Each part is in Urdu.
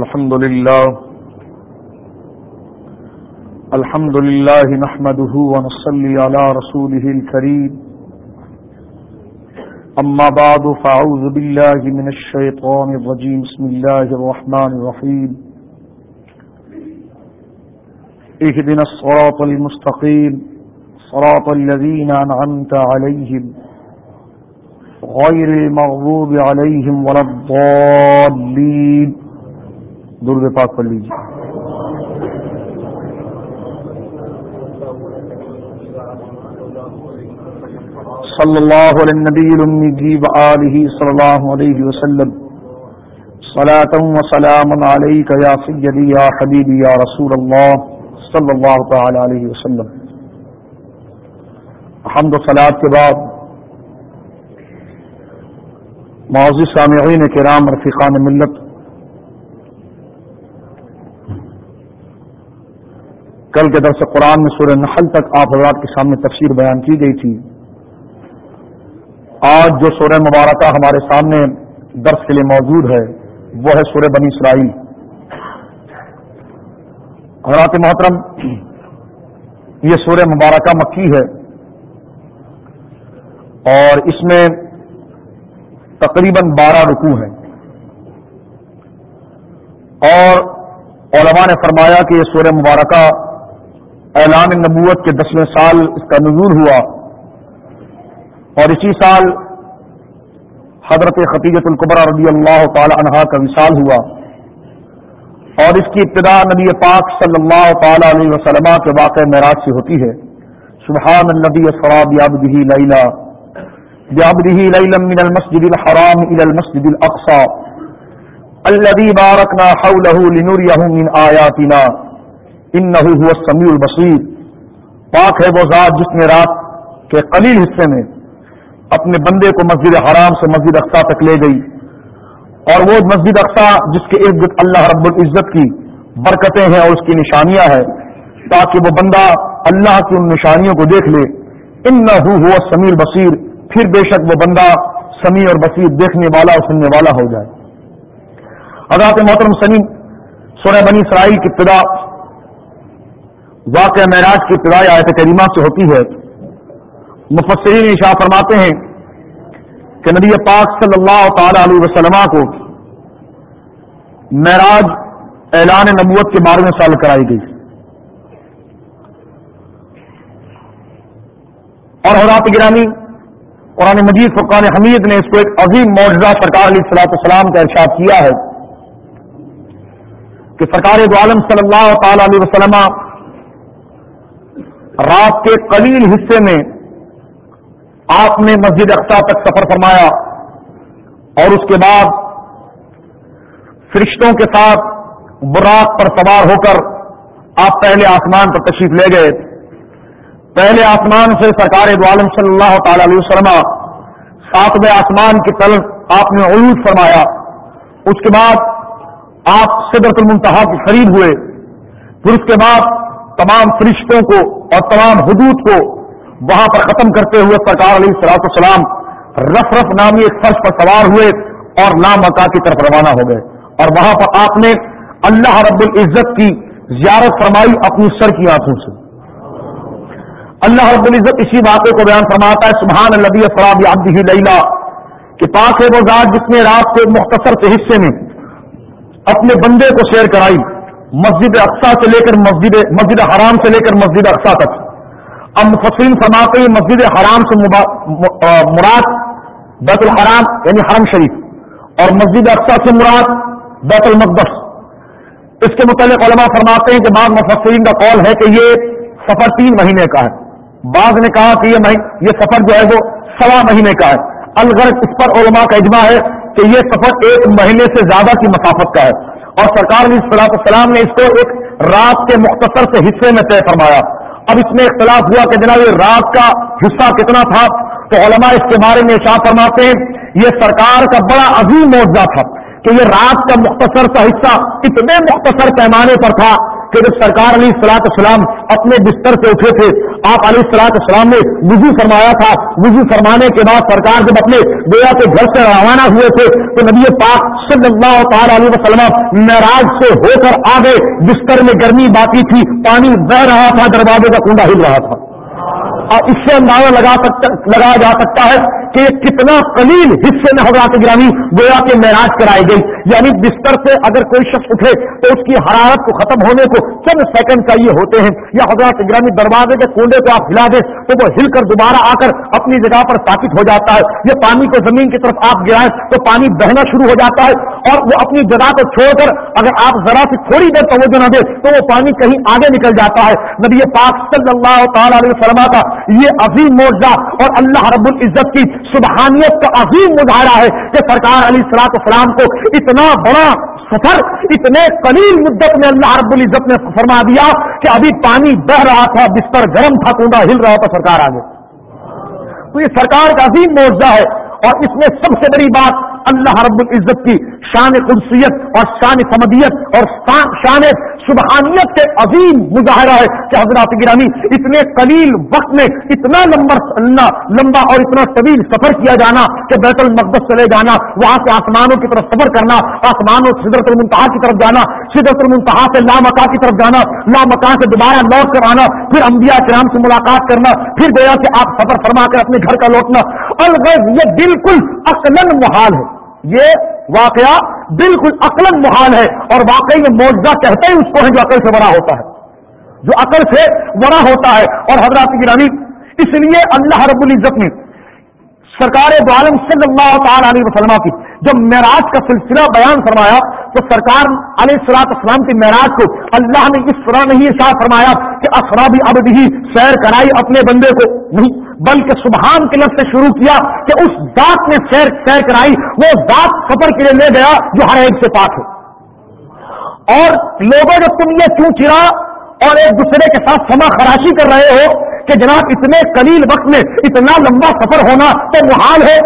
الحمد لله الحمد لله نحمده ونصلي على رسوله الكريم أما بعد فأعوذ بالله من الشيطان الرجيم بسم الله الرحمن الرحيم اهدنا الصراط المستقيم صراط الذين أنعمت عليهم غير المغضوب عليهم ولا الضالين درد پاک پڑھ لیجیے صلی اللہ علیہ النبی الامی جی المی وآلہ صلی اللہ علیہ وسلم۔ صلاة و سلام علیکہ یا سیدی یا حبیبی یا رسول اللہ صلی اللہ تعالی علیہ وسلم۔ حمد و صلاة کے بعد معزز سامعین کرام، رفیقان ملت کل کے درس قرآن میں سورہ نحل تک آپ حضرات کے سامنے تفسیر بیان کی گئی تھی۔ آج جو سورہ مبارکہ ہمارے سامنے درس کے لیے موجود ہے، وہ ہے سورہ بنی اسرائیل۔ حضرات محترم، یہ سورہ مبارکہ مکی ہے۔ اور اس میں تقریباً بارہ رکوع ہیں۔ اور علماء نے فرمایا کہ یہ سورہ مبارکہ اعلان نبوت کے دسویں سال اس کا نظور ہوا۔ اور اسی سال حضرت خطیجت القبرہ رضی اللہ تعالی عنہا کا وصال ہوا۔ اور اس کی ابتدا نبی پاک صلی اللہ تعالی علیہ وسلم کے واقع معراج سے ہوتی ہے۔ سبحان النبی صراب یابدہ لیلا۔ یابدہ لیلا من المسجد الحرام الى المسجد الاقصى الذي باركنا حوله لنريه من آياتنا ان هو السمیع البصیر۔ پاک ہے وہ ذات جس نے رات کے قلیل حصے میں اپنے بندے کو مسجد حرام سے مسجد اقسا تک لے گئی۔ اور وہ مسجد اقسا جس کے ارد گرد اللہ رب العزت کی برکتیں ہیں اور اس کی نشانیاں ہیں، تاکہ وہ بندہ اللہ کی ان نشانیوں کو دیکھ لے۔ ان نہ ہو سمیع بصیر پھر بے شک وہ بندہ سمیع اور بصیر دیکھنے والا اور سننے والا ہو جائے۔ حضرات محترم سنی، سورہ بنی اسرائیل کی ابتدا واقع معراج کی ابتدائی آیت کریمہ سے ہوتی ہے۔ مفسرین اشاع فرماتے ہیں کہ نبی پاک صلی اللہ تعالی علیہ وسلم کو معراج اعلان نبوت کے بارے میں سال کرائی گئی۔ اور حضرات گرامی، قرآن مجید فقان حمید نے اس کو ایک عظیم معجزہ سرکار علیہ السلاۃ السلام کا ارشاد کیا ہے کہ سرکار دو عالم صلی اللہ تعالی علیہ وسلم رات کے قلیل حصے میں آپ نے مسجد اقسا تک سفر فرمایا اور اس کے بعد فرشتوں کے ساتھ براق پر سوار ہو کر آپ پہلے آسمان پر تشریف لے گئے۔ پہلے آسمان سے سرکار عالم صلی اللہ تعالی علیہ وسلم ساتویں آسمان کی طرف آپ نے عروج فرمایا۔ اس کے بعد آپ صدرت المنتہا کے قریب ہوئے۔ پھر اس کے بعد تمام فرشتوں کو اور تمام حدود کو وہاں پر ختم کرتے ہوئے سرکار علیہ سلاط السلام رف رف نامی ایک فرش پر سوار ہوئے اور نام اکا کی طرف روانہ ہو گئے۔ اور وہاں پر آپ نے اللہ رب العزت کی زیارت فرمائی اپنی سر کی آنکھوں سے۔ اللہ رب العزت اسی واقعے کو بیان فرماتا ہے، سبحان اللہ فراب عبدہ لیلا، کہ پاک ہے وہ ذات جس نے رات کے مختصر سے حصے میں اپنے بندے کو شیئر کرائی۔ مسجد اقسا سے لے کر مسجد مسجد حرام سے لے کر مسجد اقسا تک۔ اب مفسرین فرماتے ہیں مسجد حرام سے مراد بیت الحرام یعنی حرم شریف۔ اور مسجد اقسا سے مراد بیت المقدس۔ اس کے متعلق علماء فرماتے ہیں کہ بعض مفسرین کا قول ہے کہ یہ سفر تین مہینے کا ہے۔ بعض نے کہا کہ یہ یہ سفر جو ہے وہ سوا مہینے کا ہے۔ الغرض اس پر علماء کا اجماع ہے کہ یہ سفر ایک مہینے سے زیادہ کی مسافت کا ہے۔ اور سرکار علیہ صلاح السلام نے اس کو ایک رات کے مختصر سے حصے میں طے فرمایا۔ اب اس میں اختلاف ہوا کہ جناب یہ رات کا حصہ کتنا تھا، تو علماء اس کے بارے میں شاہ فرماتے ہیں، یہ سرکار کا بڑا عظیم معاوضہ تھا کہ یہ رات کا مختصر سا حصہ اتنے مختصر پیمانے پر تھا کہ جب سرکار علی سلاط اسلام اپنے بستر سے اٹھے تھے، آپ علی سلاط اسلام نے وضو فرمایا تھا۔ وضو فرمانے کے بعد سرکار جب اپنے گویا کے گھر سے روانہ ہوئے تھے، تو نبی پاک صلی اللہ تعالی علیہ وسلم ناراض سے ہو کر آگے بستر میں گرمی باقی تھی، پانی بہ رہا تھا، دروازے کا کنڈا ہل رہا تھا۔ اور اس سے اندازہ لگا سکتا لگایا جا سکتا ہے کہ کتنا قلیل حصے میں حضرات گرامی گویا کے معراج کرائی گئی۔ یعنی بستر سے اگر کوئی شخص اٹھے تو اس کی حرارت کو ختم ہونے کو چند سیکنڈ کا یہ ہوتے ہیں۔ یا حضرات گرامی دروازے کے کنڈے کو آپ ہلا دیں تو وہ ہل کر دوبارہ آ کر اپنی جگہ پر ثابت ہو جاتا ہے۔ یہ پانی کو زمین کی طرف آپ گرائیں تو پانی بہنا شروع ہو جاتا ہے اور وہ اپنی جگہ کو چھوڑ کر اگر آپ ذرا سے تھوڑی دیر توجہ نہ دیں تو وہ پانی کہیں آگے نکل جاتا ہے۔ نبی پاک صلی اللہ تعالی علیہ وسلم کا یہ عظیم موضاء اور اللہ رب العزت کی سبحانیت کا عظیم مظاہرہ ہے کہ سرکار علی سلاط اسلام کو اتنا بڑا سفر، اتنے قلیل مدت میں اللہ رب العزت نے فرما دیا کہ ابھی پانی بہ رہا تھا، بستر گرم تھا کنڈا ہل رہا تھا سرکار آگے۔ تو یہ سرکار کا عظیم معاوضہ ہے اور اس میں سب سے بڑی بات اللہ رب العزت کی شان قدسیت اور شان سمدیت اور شان سبحانیت کے عظیم مظاہرہ ہے کہ حضرات گرامی اتنے قلیل وقت میں اتنا لمبا لمبا اور اتنا طویل سفر کیا جانا کہ بیت المقدس چلے جانا، وہاں سے آسمانوں کی طرف سفر کرنا، آسمانوں سدرت المنتہا کی طرف جانا، سدرت المنتہا سے لامکا کی طرف جانا لامکا سے دوبارہ لوٹ کر آنا، پھر انبیاء کرام سے ملاقات کرنا، پھر گیا کہ آپ سفر فرما کر اپنے گھر کا لوٹنا۔ الغرض یہ بالکل اصل محال ہے۔ یہ واقعہ بالکل عقل محال ہے اور واقعی میں موجودہ کہتے ہیں اس کو ہے جو عقل سے بڑا ہوتا ہے۔ جو عقل سے بڑا ہوتا ہے اور حضرات کی اس لیے اللہ رب العزت نے سرکار عالم صلی اللہ تعالی علیہ وسلم کی، جب معراج کا سلسلہ بیان فرمایا، تو سرکار علیہ السلاط اسلام کی معراج کو اللہ نے اس طرح نہیں اشاعت فرمایا کہ افرابی ابد ہی سیر کرائی اپنے بندے کو۔ نہیں بلکہ سبحان کے لفظ سے شروع کیا کہ اس ذات نے سیر سیر کرائی، وہ ذات سفر کے لیے لے گیا جو ہر ایک سے پاک ہے اور لوگوں نے تم یہ کیوں چرا اور ایک دوسرے کے ساتھ سما خراشی کر رہے ہو کہ جناب اتنے قلیل وقت میں اتنا لمبا سفر ہونا تو محال ہے۔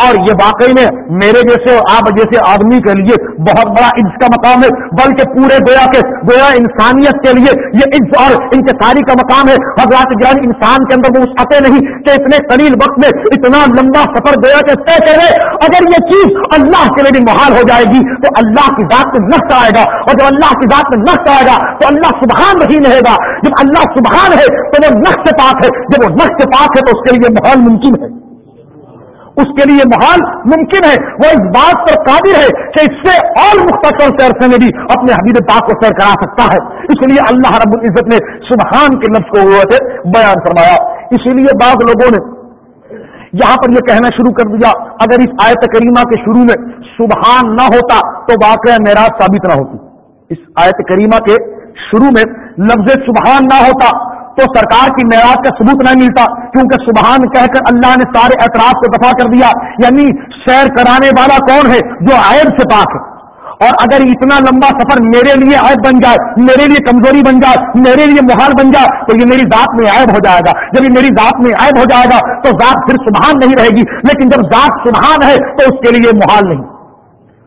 اور یہ واقعی میں میرے جیسے آپ جیسے آدمی کے لیے بہت بڑا عز کا مقام ہے، بلکہ پورے گویا کے، گویا انسانیت کے لیے یہ عز اور انکساری کا مقام ہے۔ حضرات جان انسان کے اندر وہ آتے نہیں کہ اتنے قلیل وقت میں اتنا لمبا سفر گویا کے طے کرے اگر یہ چیز اللہ کے لیے بھی محال ہو جائے گی تو اللہ کی ذات میں نقص آئے گا۔ اور جب اللہ کی ذات میں نقص آئے گا تو اللہ سبحان نہیں رہے گا۔ جب اللہ سبحان ہے تو وہ نقص پاک ہے۔ جب وہ نقص پاک ہے تو اس کے لیے محال ممکن ہے۔ اس کے لیے محال ممکن ہے، وہ اس بات پر قابل ہے کہ اس سے اور مختصر سیر سے بھی اپنے حبیب پاک کو سیر کرا سکتا ہے۔ اس لیے اللہ رب العزت نے سبحان کے لفظ کو بیان فرمایا۔ اسی لیے بعض لوگوں نے یہاں پر یہ کہنا شروع کر دیا، اگر اس آیت کریمہ کے شروع میں سبحان نہ ہوتا تو واقعہ معراج ثابت نہ ہوتی۔ اس آیت کریمہ کے شروع میں لفظ سبحان نہ ہوتا تو سرکار کی معراج کا ثبوت نہیں ملتا، کیونکہ سبحان کہہ کر اللہ نے سارے اعتراض کو دفاع کر دیا۔ یعنی سیر کرانے والا کون ہے؟ جو عائد سے پاک ہے۔ اور اگر اتنا لمبا سفر میرے لیے عائد بن جائے، میرے لیے کمزوری بن جائے، میرے لیے محال بن جائے، تو یہ میری ذات میں عائد ہو جائے گا۔ جب یہ میری ذات میں عائد ہو جائے گا، تو ذات پھر سبحان نہیں رہے گی۔ لیکن جب ذات سبحان ہے، تو اس کے لیے محال نہیں۔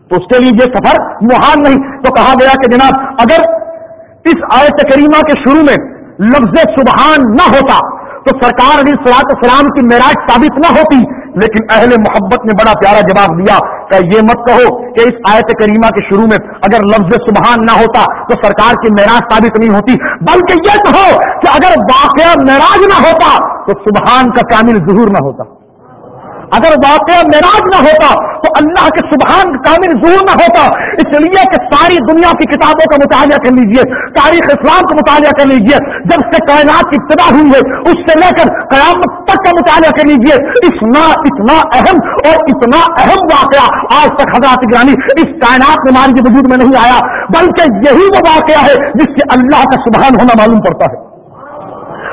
تو اس کے لیے یہ سفر محال نہیں۔ تو کہا گیا کہ جناب، اگر اس آیت کریمہ کے شروع میں لفظ سبحان نہ ہوتا تو سرکار علی سلاط اسلام کی معراج ثابت نہ ہوتی، لیکن اہل محبت نے بڑا پیارا جواب دیا کہ یہ مت کہو کہ اس آیت کریمہ کے شروع میں اگر لفظ سبحان نہ ہوتا تو سرکار کی معراج ثابت نہیں ہوتی، بلکہ یہ کہو کہ اگر واقعہ معراج نہ ہوتا تو سبحان کا کامل ظہور نہ ہوتا۔ اگر واقعہ معراج نہ ہوتا تو اللہ کے سبحان کامل ظہور نہ ہوتا۔ اس لیے کہ ساری دنیا کی کتابوں کا مطالعہ کر لیجیے، تاریخ اسلام کا مطالعہ کر لیجیے، جب سے کائنات کی ابتدا ہوئی ہے، اس سے لے کر قیامت تک کا مطالعہ کر لیجیے۔ اتنا اتنا اہم اور اتنا اہم واقعہ آج تک حضرات گرانی اس کائنات میں ہماری وجود میں نہیں آیا، بلکہ یہی وہ واقعہ ہے جس سے اللہ کا سبحان ہونا معلوم پڑتا ہے۔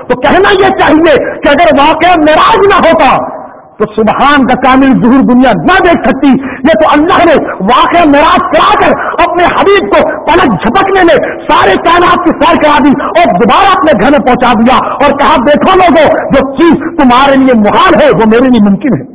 تو کہنا یہ چاہیے کہ اگر واقعہ ناراض نہ ہوتا تو سبحان کا کامل ظہور دنیا نہ دیکھ سکتی۔ یہ تو اللہ نے واقع میراث کرا کر اپنے حبیب کو پلک جھپکنے میں سارے کائنات کی سیر کرا دی اور دوبارہ اپنے گھر میں پہنچا دیا اور کہا، دیکھو لوگوں، جو چیز تمہارے لیے محال ہے، وہ میرے لیے ممکن ہے۔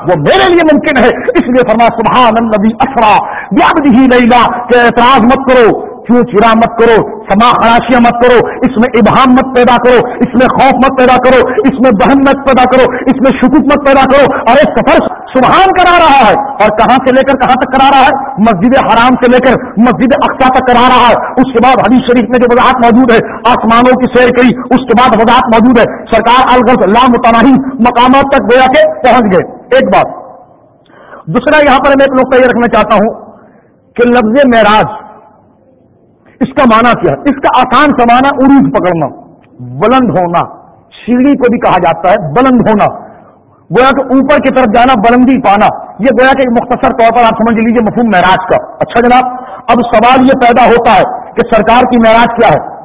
وہ میرے لیے ممکن ہے۔ اس لیے فرما سبحان النبی اسرا یاد ہی لیلا، کہ اعتراض مت کرو۔ چو چرا مت کرو، سما خراشیاں مت کرو، اس میں ابہام مت پیدا کرو، اس میں خوف مت پیدا کرو، اس میں بہن مت پیدا کرو، اس میں شکوک مت پیدا کرو، اور ایک سفر سبحان کرا رہا ہے۔ اور کہاں سے لے کر کہاں تک کرا رہا ہے؟ مسجد حرام سے لے کر مسجد اقسا تک کرا رہا ہے۔ اس کے بعد حدیث شریف میں جو وضاحت موجود ہے، آسمانوں کی سیر کری، اس کے بعد وضاحت موجود ہے۔ سرکار الغرض لامتناہی مقامات تک گویا کے پہنچ گئے۔ ایک بات۔ دوسرا یہاں پر میں ایک نقطہ یہ رکھنا چاہتا ہوں کہ لفظ معراج اس کا معنی کیا ہے؟ اس کا آسان سا معنی عروج پکڑنا، بلند ہونا، سیڑھی کو بھی کہا جاتا ہے، بلند ہونا۔ گویا کہ اوپر کی طرف جانا، بلندی پانا۔ یہ گویا کہ مختصر طور پر آپ سمجھ لیجیے مفہوم معراج کا۔ اچھا جناب، اب سوال یہ پیدا ہوتا ہے کہ سرکار کی معراج کیا ہے؟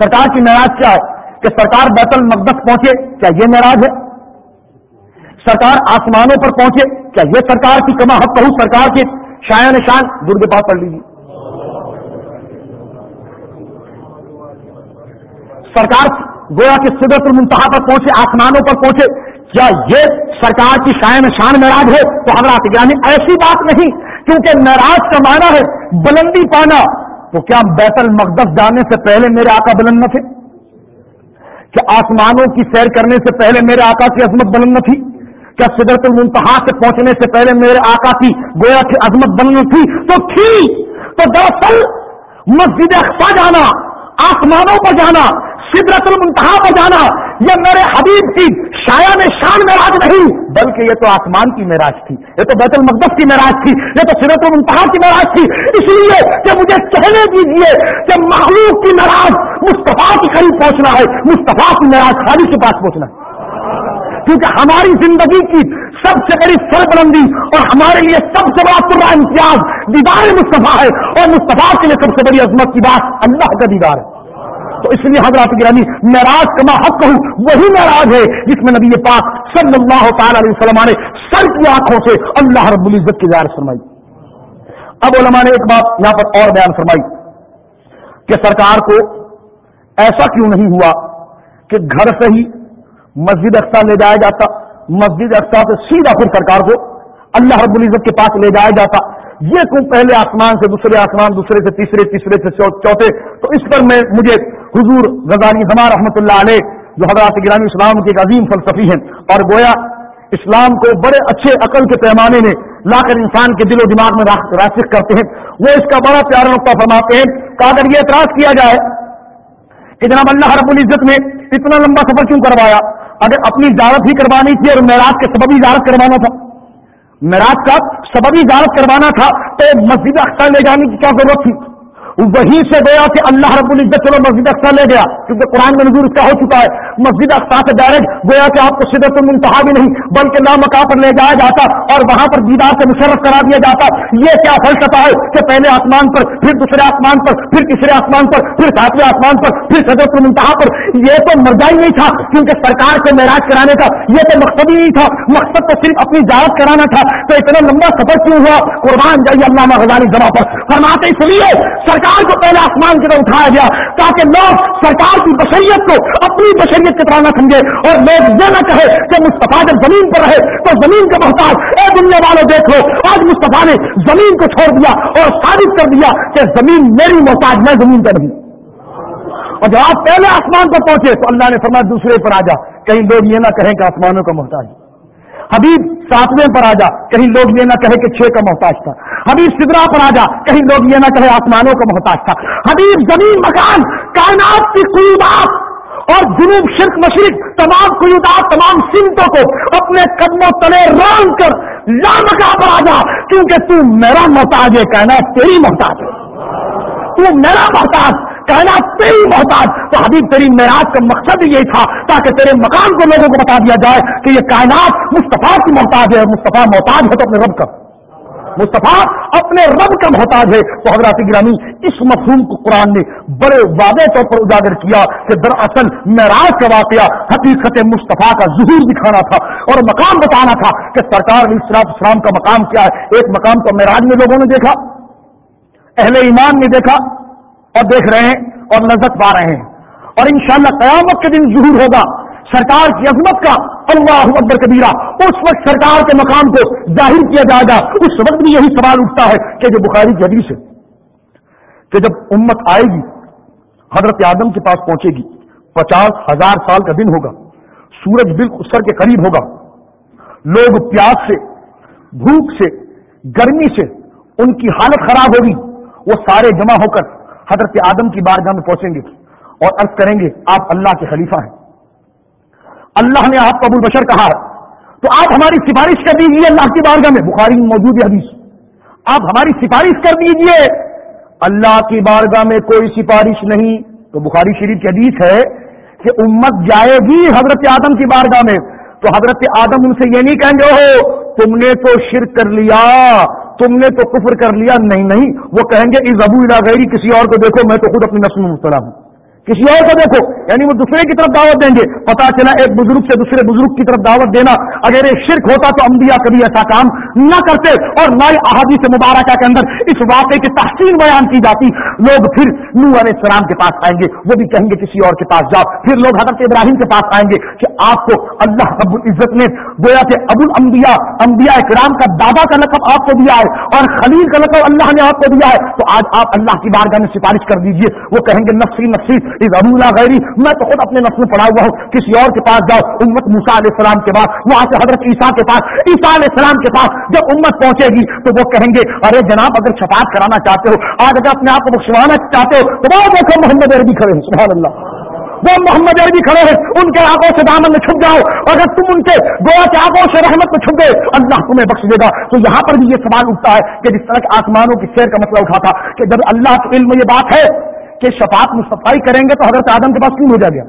سرکار کی معراج کیا ہے؟ کہ سرکار بیت المقدس پہنچے، کیا یہ معراج ہے؟ سرکار آسمانوں پر پہنچے، کیا یہ سرکار کی کما حق کہوں سرکار کے شاعن شان درد پاس پڑھ لیجیے سرکار گویا کے سدرت المنتہا پر پہنچے، آسمانوں پر پہنچے۔ کیا یہ سرکار کی شاعن شان معراج ہے؟ تو حضرات یعنی ایسی بات نہیں، کیونکہ معراج کا معنی ہے بلندی پانا۔ تو کیا بیت المقدس جانے سے پہلے میرے آقا بلند نہ تھے کیا آسمانوں کی سیر کرنے سے پہلے میرے آقا کی عظمت بلند نہ تھی؟ کیا سدرت المنتہا سے پہنچنے سے پہلے میرے آقا کی گویا کی عظمت بننی تھی؟ تو تھی۔ تو دراصل مسجد اقسا جانا، آسمانوں پر جانا سدرت المنتہا پر جانا یہ میرے حبیب کی شایا میں شان معراج نہیں، بلکہ یہ تو آسمان کی معراج تھی، یہ تو بیت المقدس کی معراج تھی، یہ تو سدرت المنتہا کی معراج تھی، اس لیے کہ مجھے کہنے دیجیے کہ مخلوق کی معراج مصطفیٰ کے قریب پہنچنا ہے، مصطفیٰ کی معراج خالی کے پاس پہنچنا ہے۔ کیونکہ ہماری زندگی کی سب سے بڑی سربلندی اور ہمارے لیے سب سے بڑا پورا امتیاز دیدار مصطفیٰ ہے، اور مصطفیٰ کے لیے سب سے بڑی عظمت کی بات اللہ کا دیدار ہے۔ تو اس لیے حضرات گرانی معراج کما حق کہوں، وہی معراج ہے جس میں نبی پاک صلی اللہ تعالی علیہ وسلم نے سر کی آنکھوں سے اللہ رب العزت کی زیارت فرمائی۔ اب علماء نے ایک بات یہاں پر اور بیان فرمائی کہ سرکار کو ایسا کیوں نہیں ہوا کہ گھر سے ہی مسجد اقسا لے جایا جاتا، مسجد اقسا سے سیدھا پھر سرکار کو اللہ رب العزت کے پاس لے جایا جاتا۔ یہ کیوں پہلے آسمان سے دوسرے آسمان، دوسرے سے تیسرے تیسرے سے چوتھے؟ تو اس پر میں، مجھے حضور غزالی زمان رحمۃ اللہ علیہ، جو حضرات گرانی اسلام کے ایک عظیم فلسفی ہیں، اور گویا اسلام کو بڑے اچھے عقل کے پیمانے میں لا کر انسان کے دل و دماغ میں راسک کرتے ہیں۔ وہ اس کا بڑا پیارا نقطہ فرماتے ہیں کہ اگر یہ اعتراض کیا جائے کہ جناب اللہ رب العزت نے اتنا لمبا سفر کیوں کروایا؟ اگر اپنی اجازت ہی کروانی تھی اور معراج کے سبب اجازت کروانا تھا۔ معراج کا سبب ہی اجازت کروانا تھا تو مسجد اختر لے جانے کی کیا ضرورت تھی؟ وہیں سے گیا کہ اللہ رب العزت چلو مسجد اقسا لے گیا، کیونکہ قرآن میں نظور اس کا ہو چکا ہے۔ مسجد اقسا سے ڈائریکٹ گویا کہ آپ کو شدت منتہا بھی نہیں، بلکہ نامکا پر لے جایا جاتا اور وہاں پر دیدار سے مشرف کرا دیا جاتا۔ یہ کیا فلسفہ ہے کہ پہلے آسمان پر، پھر دوسرے آسمان پر، پھر تیسرے آسمان پر، پھر ساتویں آسمان پر، پھر شدت منتہا پر۔ یہ تو مرجا ہی نہیں تھا، کیونکہ سرکار سے معراج کرانے کا یہ تو مقصد ہی نہیں تھا۔ مقصد تو صرف اپنی جاوت کرانا تھا۔ تو اتنا لمبا سفر کیوں ہوا؟ قربان جائیے اللہ غزانی جمع پر۔ فرماتے اس لیے سرکار کو پہلے آسمان کی طرف اٹھایا گیا تاکہ لوگ سرکار کی بشریت کو، اپنی بشریت کی طرح نہ سمجھے اور لوگ یہ نہ کہے کہ مصطفیٰ جب زمین پر رہے تو زمین کا محتاج اے دنیا والے دیکھ لو آج مصطفیٰ نے زمین کو چھوڑ دیا اور ثابت کر دیا کہ زمین میری محتاج، میں زمین پر نہیں۔ اور جب آپ پہلے آسمان پر پہنچے تو اللہ نے فرمایا دوسرے پر آ جا، کہیں لوگ یہ نہ کہیں کہ آسمانوں کا محتاج۔ حبیب ساتویں پر آ جا، کہیں لوگ یہ نہ کہے کہ چھ کا محتاج تھا۔ حبیب سدرا پر آ جا، کہیں لوگ یہ نہ کہے آسمانوں کا محتاج تھا۔ حبیب زمین مکان، کائنات کی قیودات اور جنوب شرک مشرق، تمام قیودات، تمام سمتوں کو اپنے قدموں تلے ران کر لامکا پر آ جا، کیونکہ تو میرا محتاج ہے، کائنات تیری محتاج ہے۔ تو میرا محتاج، کائنات تیری محتاج۔ تو حبیب، تیری معراج کا مقصد یہی تھا، تاکہ تیرے مکان کو لوگوں کو بتا دیا جائے کہ یہ کائنات مصطفیٰ کی محتاج ہے، مصطفیٰ محتاج ہے تو اپنے رب کا۔ مصطفیٰ اپنے رب کا محتاج ہے۔ تو حضرات گرامی، اس مفہوم کو قرآن نے بڑے واضح طور پر اجاگر کیا کہ دراصل معراج کا واقعہ حقیقت مصطفیٰ کا ظہور دکھانا تھا اور مقام بتانا تھا کہ سرکار علیہ السلام اسلام کا مقام کیا ہے۔ ایک مقام تو معراج میں لوگوں نے دیکھا، اہل ایمان نے دیکھا اور دیکھ رہے ہیں اور لذت پا رہے ہیں۔ اور انشاءاللہ قیامت کے دن ظہور ہوگا۔ سرکار کی عظمت کا اللہ اکبر کبیرہ، اس وقت سرکار کے مقام کو ظاہر کیا جائے گا۔ اس وقت بھی یہی سوال اٹھتا ہے کہ جو بخاری کی حدیث ہے کہ جب امت آئے گی، حضرت آدم کے پاس پہنچے گی، پچاس ہزار سال کا دن ہوگا، سورج بالکل سر کے قریب ہوگا، لوگ پیاس سے، بھوک سے، گرمی سے، ان کی حالت خراب ہوگی، وہ سارے جمع ہو کر حضرت آدم کی بارگاہ میں پہنچیں گے اور عرض کریں گے، آپ اللہ کے خلیفہ ہیں۔ اللہ نے آپ کو ابو بشر کہا ہے۔ تو آپ ہماری سفارش کر دیجیے اللہ کی بارگاہ میں۔ بخاری میں موجود ہے حدیث۔ آپ ہماری سفارش کر دیجیے اللہ کی بارگاہ میں کوئی سفارش نہیں۔ تو بخاری شریف کی حدیث ہے کہ امت جائے گی حضرت آدم کی بارگاہ میں۔ تو حضرت آدم ان سے یہ نہیں کہیں گے ہو تم نے تو شرک کر لیا۔ تم نے تو کفر کر لیا۔ نہیں نہیں۔ وہ کہیں گے اس ابو غیری، کسی اور کو دیکھو، میں تو خود اپنی نسل میں مبتلا ہوں۔ کسی اور کو دیکھو یعنی وہ دوسرے کی طرف دعوت دیں گے۔ پتا چلا ایک بزرگ سے دوسرے بزرگ کی طرف دعوت دینا اگر یہ شرک ہوتا تو انبیاء کبھی ایسا کام نہ کرتے۔ اور نہ احادی سے مبارکہ کے اندر اس واقعے کی تحسین بیان کی جاتی۔ لوگ پھر نو علیہ السلام کے پاس آئیں گے، وہ بھی کہیں گے کسی اور کے پاس جاؤ۔ پھر لوگ حضرت ابراہیم کے پاس آئیں گے کہ آپ کو اللہ رب العزت نے گویا کہ ابو الانبیاء، انبیاء اکرام کا دادا کا لقب آپ کو دیا ہے اور خلیل کا لقب اللہ نے آپ کو دیا ہے۔ تو آج آپ اللہ کی بارگاہ میں سفارش کر دیجیے۔ وہ کہیں گے نفسی نفسی اس ابو غیر میں تو خود اپنے نسل پڑا ہوا ہوں، کسی اور کے پاس جاؤ، امت موسا علیہ السلام کے بعد وہاں سے حضرت عیسیٰ کے پاس، عیسیٰ علیہ السلام کے پاس جب امت پہنچے گی، تو وہ کہیں گے، ارے جناب، اگر شفاعت کرانا چاہتے ہو، آج اگر اپنے آپ کو بخشوانا چاہتے ہو، تو وہ دیکھو محمد عربی کھڑے ہیں، سبحان اللہ۔ وہ محمد عربی کھڑے ہیں، ان کے آگوں سے دامن میں چھپ جاؤ، اگر تم ان کے گوا کے آگوں سے رحمت میں چھپ گئے، اللہ تمہیں بخش دے گا۔ تو یہاں پر بھی یہ سوال اٹھتا ہے کہ جس طرح آسمانوں کی سیر کا مسئلہ اٹھا تھا کہ جب اللہ کے علم یہ بات ہے کہ شفاعت میں کریں گے تو حضرت آدم کے پاس کیوں بھیجا گیا؟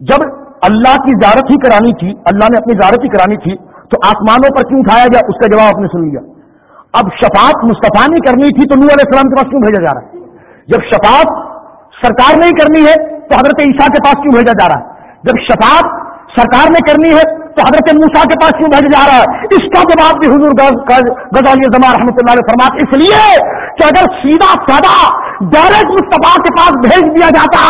جب اللہ کی زیارت ہی کرانی تھی، اللہ نے اپنی زیارت ہی کرانی تھی، تو آسمانوں پر کیوں اٹھایا گیا؟ اس کا جواب آپ نے سن لیا۔ اب شفاعت مصطفیٰ نہیں کرنی تھی تو نور علیہ السلام کے پاس کیوں بھیجا جا رہا ہے؟ جب شفاعت سرکار نہیں کرنی ہے تو حضرت عیسیٰ کے پاس کیوں بھیجا جا رہا ہے؟ جب شفاعت سرکار نے کرنی ہے تو حضرت موسا کے پاس کیوں بھیجا جا رہا ہے؟ اس کا جواب بھی حضور غزالی زمان رحمۃ اللہ علیہ فرمات اس لیے کہ اگر سیدھا سادہ ڈائریکٹ مصطفیٰ کے پاس بھیج دیا جاتا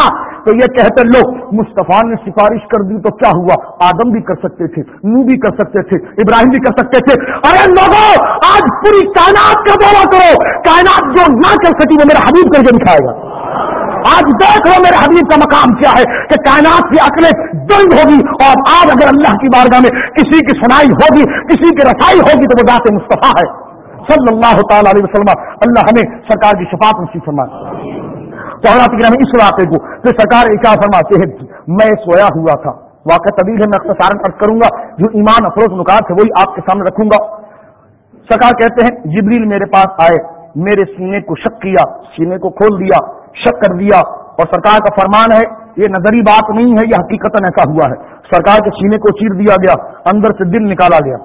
تو یہ کہتے لوگ، مصطفیٰ نے سفارش کر دی تو کیا ہوا؟ آدم بھی کر سکتے تھے، نو بھی کر سکتے تھے، ابراہیم بھی کر سکتے تھے۔ ارے لوگوں، آج پوری کائنات کا دورہ کرو، کائنات جو نہ کر سکی وہ میرا حبیب کر کے دکھائے گا۔ آج دیکھ لو میرے حبیب کا مقام کیا ہے کہ کائنات کی عقلیں دنگ ہوگی اور آج اگر اللہ کی بارگاہ میں کسی کی سنائی ہوگی، کسی کی رسائی ہوگی تو وہ ذات مصطفیٰ ہے۔ صلی اللہ تعالی علیہ وسلم، اللہ ہمیں سرکار کی شفاعت نصیب فرمائے تو اللہ فکر اس واقعے کو کہ سرکار کیا فرماتے ہیں میں سویا ہوا تھا۔ واقع طبیل ہے، میں اختصار ارد کروں گا، جو ایمان افروز نکات ہے، وہی آپ کے سامنے رکھوں گا۔ سرکار کہتے ہیں، جبریل میرے پاس آئے، میرے سینے کو شک کیا، سینے کو کھول دیا شک کر دیا اور سرکار کا فرمان ہے، یہ نظری بات نہیں ہے، یہ حقیقت ایسا ہوا ہے۔ سرکار کے سینے کو چیر دیا گیا، اندر سے دل نکالا گیا۔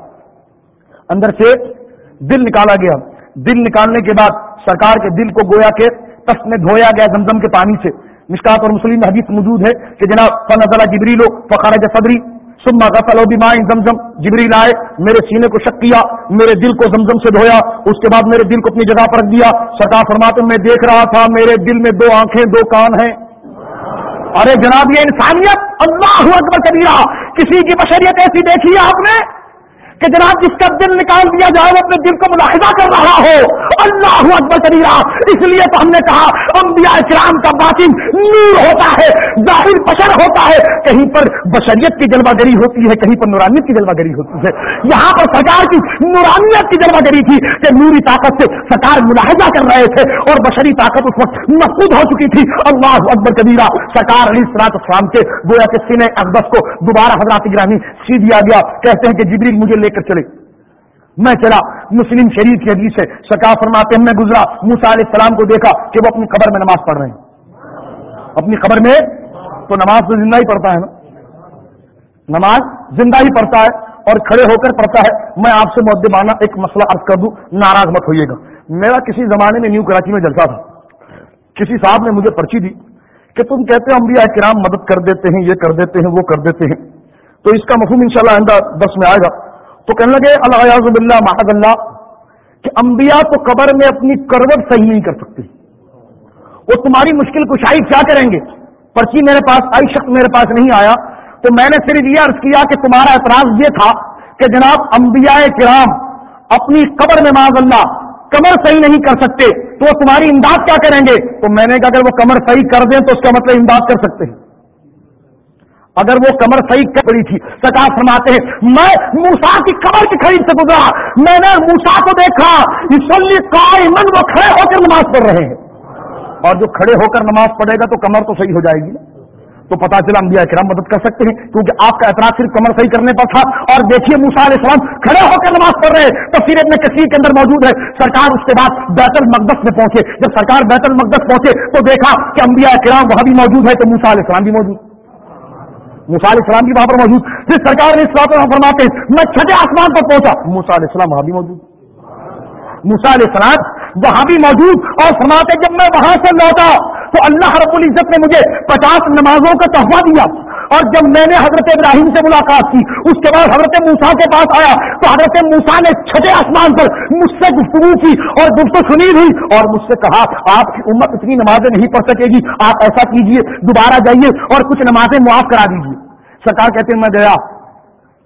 اندر سے دل نکالا گیا۔ دل نکالنے کے بعد سرکار کے دل کو گویا کے تس میں دھویا گیا زمزم کے پانی سے۔ مشکات اور مسلم حدیث موجود ہے کہ جناب فن جبریل فخار صدری سما کا بیمائیں زمزم، جبریل آئے، میرے سینے کو شک کیا، میرے دل کو زمزم سے دھویا، اس کے بعد میرے دل کو اپنی جگہ پر رکھ دیا۔ سرکار فرماتے میں دیکھ رہا تھا، میرے دل میں دو آنکھیں، دو کان ہیں۔ ارے جناب، یہ انسانیت، اللہ اکبر کبیرہ، کسی کی بشریت ایسی دیکھی ہے آپ نے؟ کہ جناب جس کا دل نکال دیا جائے وہ اپنے دل کو ملاحظہ کر رہا ہو۔ اللہ اکبر کبیرہ اس لیے تو ہم نے کہا، انبیاء اسلام کا باطن نور ہوتا ہے، ظاہر بشر ہوتا ہے۔ کہیں پر بشریت کی جلوہ گری ہوتی ہے، کہیں پر نورانیت کی جلوہ گری ہوتی ہے۔ یہاں پر سرکار کی نورانیت کی جلوہ گری تھی کہ نوری طاقت سے سرکار ملاحظہ کر رہے تھے اور بشری طاقت اس وقت محفوظ ہو چکی تھی۔ اللہ اکبر کبیرہ سرکار علی سلاط اسلام کے گویا کے سینے اقدس کو دوبارہ حضرات گرانی سی دیا گیا کہتے ہیں کہ جبریل مجھے لے کر چلے۔ میں چلا۔ مسلم شریف کی حدیث ہے سکا فرماتے ہیں، میں گزرا۔ موسا علیہ السلام کو دیکھا کہ وہ اپنی قبر میں نماز پڑھ رہے ہیں۔ اپنی قبر میں تو نماز تو زندہ ہی پڑھتا ہے نا۔ نماز زندہ ہی پڑھتا ہے اور کھڑے ہو کر پڑھتا ہے۔ میں آپ سے مدمانہ ایک مسئلہ عرض کر دوں، ناراض مت ہوئیے گا۔ میرا کسی زمانے میں نیو کراچی میں جلسہ تھا۔ کسی صاحب نے مجھے پرچی دی کہ تم کہتے ہو انبیاء کرام مدد کر دیتے ہیں، یہ کر دیتے ہیں، وہ کر دیتے ہیں۔ تو اس کا مفہوم انشاءاللہ آئندہ دس میں آئے گا۔ تو کہنے لگے اللہ اللہ محد اللہ. کہ انبیاء تو قبر میں اپنی کروٹ صحیح نہیں کر سکتے۔ وہ تمہاری مشکل کشائی کیا کریں گے؟ پرچی میرے پاس آئی، شخص میرے پاس نہیں آیا۔ تو میں نے صرف یہ عرض کیا کہ تمہارا اعتراض یہ تھا کہ جناب انبیاء کرام اپنی قبر میں معذ اللہ کمر صحیح نہیں کر سکتے، تو وہ تمہاری امداد کیا کریں گے؟ تو میں نے کہا اگر وہ کمر صحیح کر دیں تو اس کا مطلب امداد کر سکتے ہیں۔ اگر وہ کمر صحیح کر پڑی تھی؟ سکا فرماتے ہیں، میں موسا کی کمر کی خرید سے گزرا۔ میں نے موسا کو دیکھا من وہ کھڑے ہو کر نماز پڑھ رہے ہیں۔ اور جو کھڑے ہو کر نماز پڑھے گا تو کمر تو صحیح ہو جائے گی۔ تو پتا چلا انبیاء کرام مدد کر سکتے ہیں، کیونکہ آپ کا اعتراض صرف کمر صحیح کرنے پر تھا۔ اور دیکھیے موسا علیہ السلام کھڑے ہو کر نماز پڑھ رہے ہیں۔ تو پھر اپنے کثیر کے اندر موجود ہے۔ سرکار اس کے بعد بیت المقدس میں پہنچے۔ جب سرکار بیت المقدس پہنچے تو دیکھا کہ انبیاء کرام وہاں بھی موجود ہے تو موسا علیہ السلام بھی موجود۔ موسا علیہ السلام بھی وہاں پر موجود۔ پھر سرکار نے اسلام فرماتے میں چھٹے آسمان پر پہنچا۔ موسا علیہ السلام وہاں بھی موجود۔ موسا علیہ السلام وہاں بھی موجود اور فرماتے جب میں وہاں سے لوٹا تو اللہ رب العزت نے مجھے پچاس نمازوں کا تحفہ دیا۔ اور جب میں نے حضرت ابراہیم سے ملاقات کی، اس کے بعد حضرت موسا کے پاس آیا تو حضرت موسا نے چھٹے آسمان پر مجھ سے گفتگو کی اور گفتگو سنی ہوئی اور مجھ سے کہا، آپ کی امت اتنی نمازیں نہیں پڑھ سکے گی، آپ ایسا کیجیے، دوبارہ جائیے اور کچھ نمازیں معاف کرا دیجیے سرکار کہتے ہیں، میں گیا۔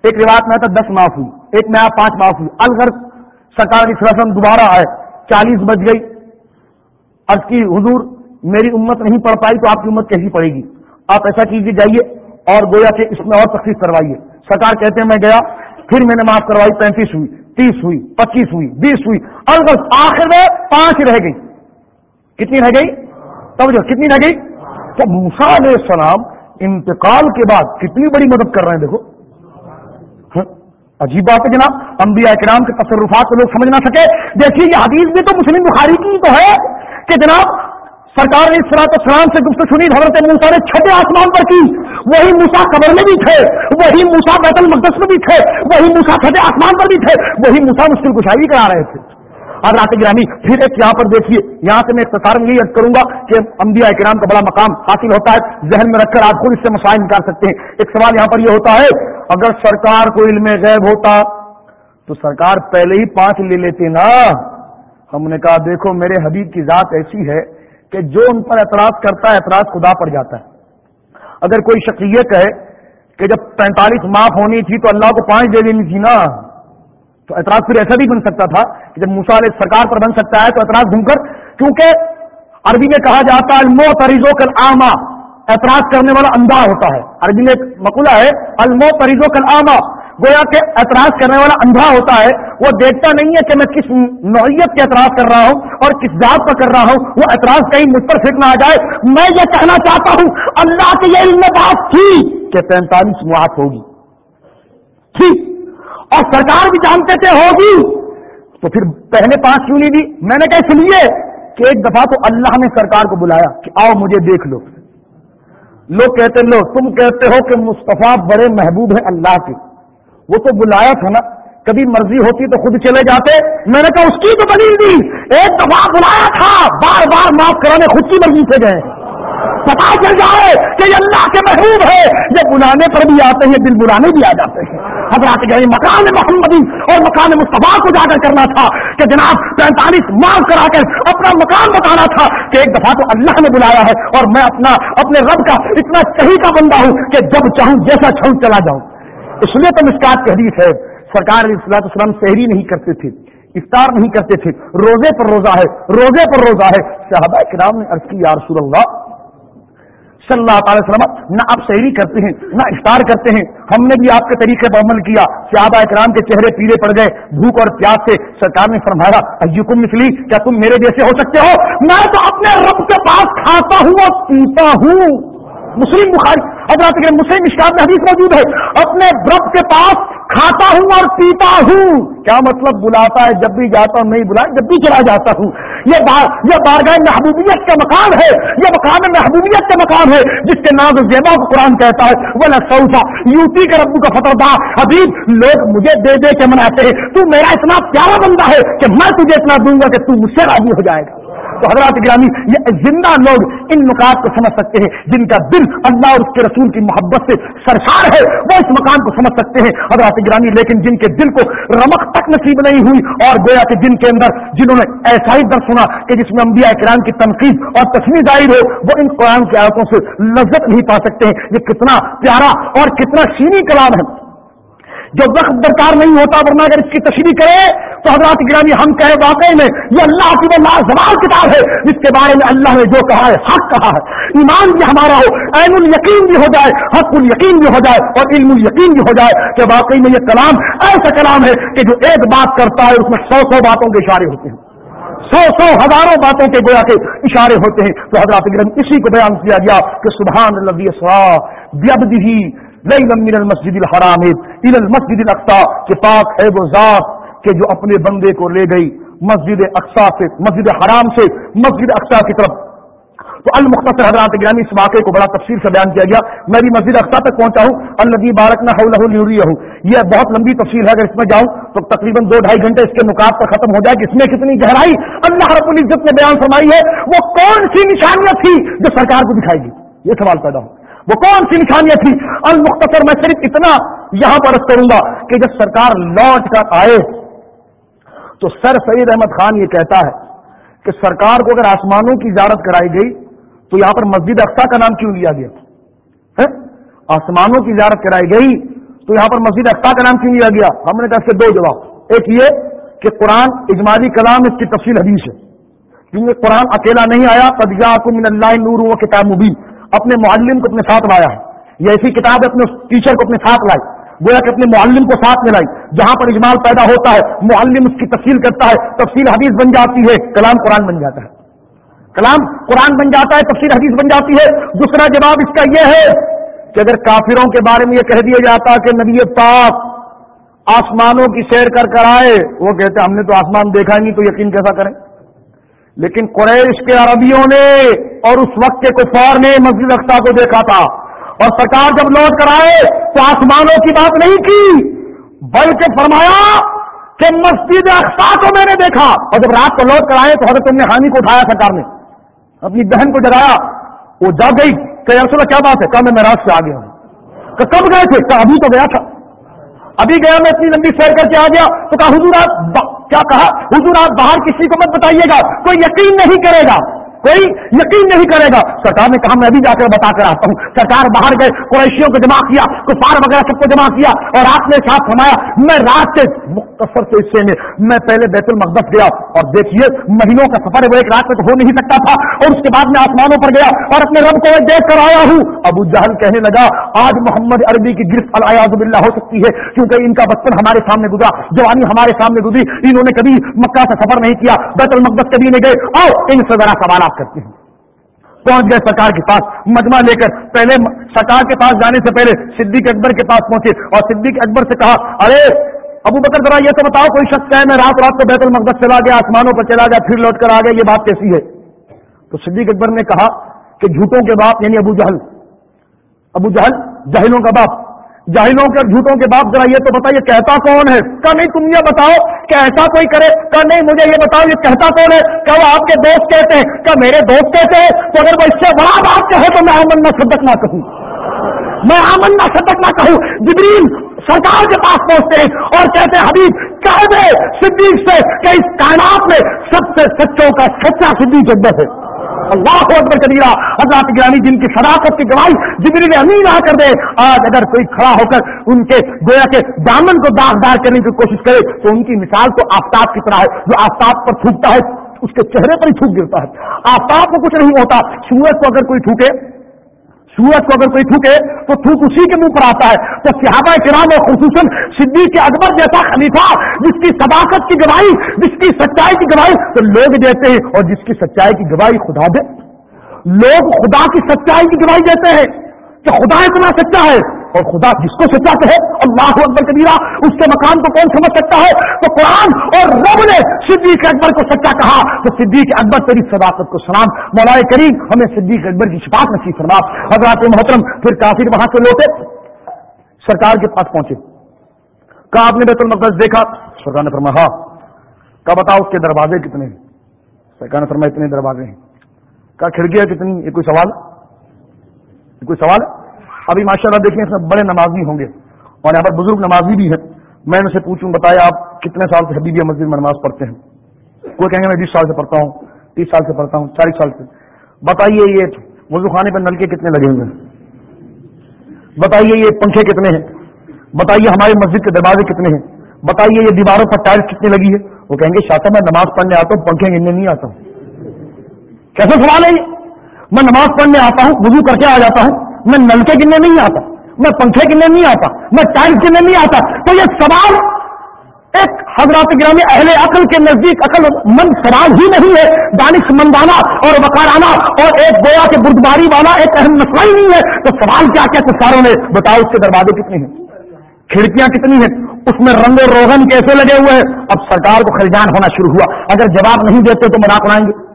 ایک روایت میں تو دس معاف ہوئی، ایک میں آیا پانچ معاف ہوئی۔ الغر سرکار کی دوبارہ آئے، چالیس بج گئی۔ عرض کی، حضور، میری امت نہیں پڑھ پائی تو آپ کی امت کیسی پڑے گی؟ آپ ایسا کیجیے، جائیے اور گویا کہ اس میں اور تخصیص کروائیے۔ سرکار کہتے ہیں، میں گیا، پھر میں نے معاف کروائی، پینتیس ہوئی، تیس ہوئی، پچیس ہوئی، بیس ہوئی۔ البت آخر میں پانچ رہ گئی۔ کتنی رہ گئی؟ تب جو کتنی رہ گئی؟ تو موسا علیہ السلام انتقال کے بعد کتنی بڑی مدد کر رہے ہیں دیکھو۔ ہاں، عجیب بات ہے جناب، انبیاء کرام کے تصرفات کو لوگ سمجھ نہ سکے۔ دیکھیے، یہ حدیث بھی تو مسلم بخاری کی تو ہے کہ جناب، سرکار نے سراط اسلام سے گفت سنی، حضرت موسا نے چھٹے آسمان پر کی۔ وہی موسا قبر میں بھی تھے، وہی موسا بیت المقدس میں بھی تھے، وہی موسا چھٹے آسمان پر بھی تھے، وہی موسا مشکل کشائی کرا رہے تھے۔ اور رات گرامی پھر ایک یہاں پر دیکھیے، یہاں سے میں اختصار میں یہ کروں گا کہ انبیاء کرام کا بڑا مقام حاصل ہوتا ہے، ذہن میں رکھ کر آپ خود اس سے مسائل نکال سکتے ہیں۔ ایک سوال یہاں پر یہ ہوتا ہے، اگر سرکار کو علم غیب ہوتا، تو سرکار پہلے ہی پانچ لے لیتے نا۔ ہم نے کہا، دیکھو، میرے حبیب کی ذات ایسی ہے کہ جو ان پر اعتراض کرتا ہے، اعتراض خدا پر جاتا ہے۔ اگر کوئی شخصیت ہے کہ جب پینتالیس معاف ہونی تھی تو اللہ کو پانچ دے دینی تھی نا۔ تو اعتراض پھر ایسا بھی بن سکتا تھا کہ جب مسالے سرکار پر بن سکتا ہے تو اعتراض گھوم کر، کیونکہ عربی میں کہا جاتا ہے المو تریزو کل آما اعتراض کرنے والا اندھا ہوتا ہے۔ عربی میں ایک مقولہ ہے المو تریزو کل آما گویا کہ اعتراض کرنے والا اندھا ہوتا ہے۔ وہ دیکھتا نہیں ہے کہ میں کس نوعیت کے اعتراض کر رہا ہوں اور کس ذات پر کر رہا ہوں۔ وہ اعتراض کہیں مجھ پر فکر نہ آ جائے۔ میں یہ کہنا چاہتا ہوں، اللہ کی یہ علم بات تھی کہ پینتالیس موت ہوگی۔ ٹھیک اور سرکار بھی جانتے تھے ہوگی۔ تو پھر پہلے پانچ کیوں نہیں دی؟ میں نے کہا اس لیے کہ ایک دفعہ تو اللہ نے سرکار کو بلایا کہ آؤ مجھے دیکھ لو۔ لوگ کہتے لو، تم کہتے ہو کہ مصطفیٰ بڑے محبوب ہیں اللہ کے۔ وہ تو بلایا تھا نا۔ کبھی مرضی ہوتی تو خود چلے جاتے۔ میں نے کہا اس کی تو دلیل دی۔ ایک دفعہ بلایا تھا۔ بار بار معاف کرانے خود کی مرضی سے گئے۔ پتا چل جائے کہ یہ اللہ کے محبوب ہے یہ بلانے پر بھی آتے ہیں، دل بلانے بھی آ جاتے ہیں۔ حضرات گئے مکان محمدی اور مکان مصطفیٰ کو جا کر کرنا تھا کہ جناب پینتالیس معاف کرا کر اپنا مکان بتانا تھا کہ ایک دفعہ تو اللہ نے بلایا ہے اور میں اپنا اپنے رب کا اتنا صحیح کا بندہ ہوں کہ جب چاہوں جیسا چاہوں چلا جاؤں۔ اس لیے تو مسکات کی حدیث ہے، سرکار علیہ السلام شہری نہیں کرتے تھے، افطار نہیں کرتے تھے، روزے پر روزہ ہے، روزے پر روزہ ہے۔ صحابہ کرام نے عرض کی، یا رسول اللہ صلی اللہ تعالی وسلم، نہ آپ شہری کرتے ہیں، نہ افطار کرتے ہیں۔ ہم نے بھی آپ کے طریقے پر عمل کیا۔ صحابہ اکرام کے چہرے پیلے پڑ گئے۔ بھوک اور پیاس سے سرکار نے فرمایا، ایوکم مثلی، کیا تم میرے جیسے ہو سکتے ہو؟ میں تو اپنے رب کے پاس کھاتا ہوں اور پیتا ہوں۔ مسلم بخاری حضرات کے مسلم اشکار میں حدیث موجود ہے، اپنے رب کے پاس کھاتا ہوں اور پیتا ہوں۔ کیا مطلب بلاتا ہے؟ جب بھی جاتا ہوں، نہیں بلایا جب بھی چلا جاتا ہوں۔ یہ بار یہ بارگاہ محبوبیت کا مقام ہے۔ یہ مقام محبوبیت کا مقام ہے، جس کے نام زیبا کو قرآن کہتا ہے۔ وہ لسوفا یوٹی کے ربو کا فتح حبیب، لوگ مجھے دے دے کے مناتے ہیں۔ تو میرا اتنا پیارا بندہ ہے کہ میں تجھے اتنا دوں گا کہ تو مجھ سے راضی ہو جائے گا۔ تو حضرات گرامی، یہ زندہ لوگ ان نکات کو سمجھ سکتے ہیں، جن کا دل اللہ اور اس کے رسول کی محبت سے سرشار ہے، وہ اس مکان کو سمجھ سکتے ہیں۔ حضرات گرامی، لیکن جن کے دل کو رمق تک نصیب نہیں ہوئی، اور گویا کہ جن کے اندر جنہوں نے ایسا ہی در سنا کہ جس میں انبیاء کرام کی تنقید اور تصویر ظاہر ہو، وہ ان قرآن کی آیتوں سے لذت نہیں پا سکتے ہیں۔ یہ کتنا پیارا اور کتنا شینی کلام ہے۔ جو وقت درکار نہیں ہوتا، ورنہ اگر اس کی تشریح کرے تو حضرات گرامی ہم کہیں واقعی میں، یہ اللہ کی وہ لازوال کتاب ہے جس کے بارے میں اللہ نے جو کہا ہے، حق کہا ہے۔ ایمان بھی ہمارا ہو، عین الیقین بھی ہو جائے، حق الیقین بھی ہو جائے اور علم الیقین بھی ہو جائے کہ واقعی میں یہ کلام ایسا کلام ہے کہ جو ایک بات کرتا ہے اس میں سو سو باتوں کے اشارے ہوتے ہیں۔ سو سو ہزاروں باتوں کے گویا کے اشارے ہوتے ہیں۔ تو حضرات گرم اسی کو بیان کیا گیا کہ سبحان من المسجد الحرام، الى المسجد الاقصى کہ پاک ہے وہ ذات کہ جو اپنے بندے کو لے گئی مسجد اقسا سے، مسجد حرام سے، مسجد اقسا کی طرف۔ تو المختصر حضرات گرامی اس واقعے کو بڑا تفصیل سے بیان کیا گیا۔ میں بھی مسجد اقسا تک پہنچا ہوں۔ النبی بارک نہ ہوں یہ بہت لمبی تفصیل ہے، اگر اس میں جاؤں تو تقریباً دو ڈھائی گھنٹے اس کے نکات پر ختم ہو جائے کہ اس میں کتنی گہرائی اللہ رب العزت نے بیان فرمائی ہے، وہ کون سی نشانیاں تھی جو سرکار کو دکھائے گی یہ سوال پیدا ہو۔ وہ کون سی نشانیاں تھی المختصر میں صرف اتنا یہاں پر کروں گا کہ جب سرکار لوٹ کر آئے، تو سر سید احمد خان یہ کہتا ہے کہ سرکار کو اگر آسمانوں کی اجازت کرائی گئی، تو یہاں پر مسجد اقسا کا نام کیوں لیا گیا؟ آسمانوں کی اجازت کرائی گئی، تو یہاں پر مسجد اقسا کا نام کیوں لیا گیا؟ ہم نے کہا اس کے دو جواب۔ ایک یہ کہ قرآن اجمالی کلام اس کی تفصیل حدیث ہے۔ کیونکہ قرآن اکیلا نہیں آیا قدیا کو من اللہ نور و کتاب مبین اپنے معلم کو اپنے ساتھ لایا ہے۔ یہ ایسی کتاب اپنے ٹیچر کو اپنے ساتھ لائی۔ گویا کہ اپنے معلم کو ساتھ میں لائی۔ جہاں پر اجمال پیدا ہوتا ہے، معلم اس کی تفصیل کرتا ہے، تفصیل حدیث بن جاتی ہے، کلام قرآن بن جاتا ہے۔ کلام قرآن بن جاتا ہے، تفصیل حدیث بن جاتی ہے۔ دوسرا جواب اس کا یہ ہے کہ اگر کافروں کے بارے میں یہ کہہ دیا جاتا کہ نبی پاک آسمانوں کی سیر کر کر آئے، وہ کہتے ہم نے تو آسمان دیکھا نہیں، تو یقین کیسا کریں؟ لیکن قریش کے عربیوں نے اور اس وقت کے کفار نے مسجد اختہ کو دیکھا تھا۔ اور سرکار جب لوٹ کر آئے تو آسمانوں کی بات نہیں کی، بلکہ فرمایا کہ مسجد اقسا کو میں نے دیکھا۔ اور جب رات کو لوٹ کر آئے تو حضرت تم نے ہانی کو اٹھایا سرکار نے، اپنی بہن کو جگایا۔ وہ جگ گئی کہ رسول کیا بات ہے؟ کب میں راج سے آ گیا ہوں۔ کہ کب گئے تھے؟ کہ ابھی تو گیا تھا۔ ابھی گیا، میں اتنی لمبی سیر کر کے آ گیا۔ تو کہا، حضور، آپ کیا کہا؟ حضور آپ باہر کسی کو مت بتائیے گا، کوئی یقین نہیں کرے گا، کوئی یقین نہیں کرے گا۔ سرکار نے کہا، میں بھی جا کر بتا کر آتا ہوں۔ سرکار باہر گئے، قریشیوں کو جمع کیا، کفار وغیرہ سب کو جمع کیا اور آپ نے ساتھ فرمایا، میں رات سے مختصر کے حصے میں میں پہلے بیت المقدس گیا اور دیکھیے مہینوں کا سفر ہے، وہ ایک رات میں تو ہو نہیں سکتا تھا. اور اس کے بعد میں آسمانوں پر گیا اور اپنے رب کو دیکھ کر آیا ہوں. ابو جہل کہنے لگا، آج محمد عربی کی گرفت الیاز باللہ ہو سکتی ہے، کیونکہ ان کا بچپن ہمارے سامنے گزرا، جوانی ہمارے سامنے گزری، انہوں نے کبھی مکہ سے سفر نہیں کیا، بیت المقدس کبھی نہیں گئے. اور ان سے ذرا سوالات کرتے ہیں پہنچ گئے سرکار کے پاس، مجمع لے کر پہلے سرکار کے پاس جانے سے پہلے صدیق اکبر کے پاس پہنچے اور صدیق اکبر سے کہا، ارے ابو بکر ذرا یہ تو بتاؤ، کوئی شخص ہے میں رات رات کو بیت المقدس چلا گیا، آسمانوں پر چلا گیا، پھر لوٹ کر آ گیا یہ بات کیسی ہے؟ تو صدیق اکبر نے کہا کہ جھوٹوں کے باپ یعنی ابو جہل ابو جہل جہلوں کا باپ، جاہلوں کے جھوٹوں کے باپ، ذرا یہ تو بتائیے، کہتا کون ہے؟ کہا، نہیں، تم یہ بتاؤ کہ ایسا کوئی کرے، کہا، نہیں، مجھے یہ بتاؤ، یہ کہتا کون ہے؟ کیا وہ آپ کے دوست کہتے ہیں۔ کیا میرے دوست کہتے ہیں، تو اگر وہ اس سے بڑا بات کہے، تو میں آمن نہ صدق نہ کہوں۔ میں آمن نہ صدق نہ کہوں۔ جبریل سرکار کے پاس پہنچتے ہیں اور کہتے ہیں، حبیب کہہ دے صدیق سے کہ اس کائنات میں سب سے سچوں کا سچا صدیق جدت ہے. اللہ اکبر کبیرہ حضرات گرانی جن کی صداقت کی گواہی جبریل امین آ کر دے، آج اگر کوئی کھڑا ہو کر ان کے گویا کے دامن کو داغدار کرنے کی کوشش کرے تو ان کی مثال تو آفتاب کی طرح ہے، جو آفتاب پر تھوکتا ہے، اس کے چہرے پر ہی تھوک گرتا ہے۔ آفتاب کو کچھ نہیں ہوتا، سورج کو اگر کوئی تھوکے سورج کو اگر کوئی تھوکے تو تھوک اسی کے منہ پر آتا ہے۔ تو صحابہ کرام اور خصوصاً صدیق اکبر جیسا خلیفہ جس کی صداقت کی گواہی، جس کی سچائی کی گواہی، تو لوگ دیتے ہیں اور جس کی سچائی کی گواہی خدا دے۔ لوگ خدا کی سچائی کی گواہی دیتے ہیں کہ خدا اتنا سچا ہے۔ اور خدا جس کو سچا کہے اللہ اکبر کبیرہ، اس کے مقام کو کون سمجھ سکتا ہے؟ تو قرآن اور رب نے صدیق اکبر کو سچا کہا۔ تو صدیق اکبر تیری صداقت کو سلام۔ مولا کریم، ہمیں صدیق اکبر کی شفاعت نصیب فرما۔ حضرات محترم، پھر کافر وہاں سے لوٹے۔ سرکار کے پاس پہنچے۔ کہا آپ نے بیت المقدس دیکھا۔ سرکار نے فرما ہاں۔ کہا، بتاؤ اس کے دروازے کتنے ہیں؟ سرکار نے فرما اتنے دروازے ہیں۔ کہا کھڑکیاں کتنی؟ یہ کوئی سوال؟ یہ کوئی سوال؟ ہے ابھی ماشاء اللہ دیکھیں، اس میں بڑے نمازی ہوں گے۔ اور یہاں پر بزرگ نمازی بھی ہیں میں ان سے پوچھوں بتایا آپ کتنے سال سے حبیبیہ مسجد میں نماز پڑھتے ہیں؟ کوئی کہیں گے، میں بیس سال سے پڑھتا ہوں، تیس سال سے پڑھتا ہوں، چالیس سال سے۔ بتائیے یہ وضو خانے پہ نلکے کتنے لگے ہوئے ہیں؟ بتائیے یہ پنکھے کتنے ہیں؟ بتائیے ہماری مسجد کے دروازے کتنے ہیں؟ بتائیے یہ دیواروں پر ٹائل کتنی لگی ہے؟ وہ کہیں گے، شاہ میں نماز پڑھنے آتا ہوں، پنکھے گننے نہیں آتا ہوں۔ کیسے سوال ہے یہ؟ میں نماز پڑھنے آتا ہوں، وضو کر کے آ جاتا ہوں میں نل کے گننے نہیں آتا، میں پنکھے گننے نہیں آتا، میں ٹائل گننے نہیں آتا۔ تو یہ سوال ایک حضرات گرامی اہل عقل کے نزدیک عقل مند سوال ہی نہیں ہے۔ دانش مندانہ اور وکارانہ اور ایک گویا کے بردباری والا ایک اہم مسئلہ ہی نہیں ہے۔ تو سوال کیا کیا ساروں نے؟ بتاؤ اس کے دروازے کتنے ہیں؟ کھڑکیاں کتنی ہیں؟ اس میں رنگ و روغن کیسے لگے ہوئے ہیں؟ اب سرکار کو خریدان ہونا شروع ہوا۔ اگر جواب نہیں دیتے تو مذاق اڑائیں گے۔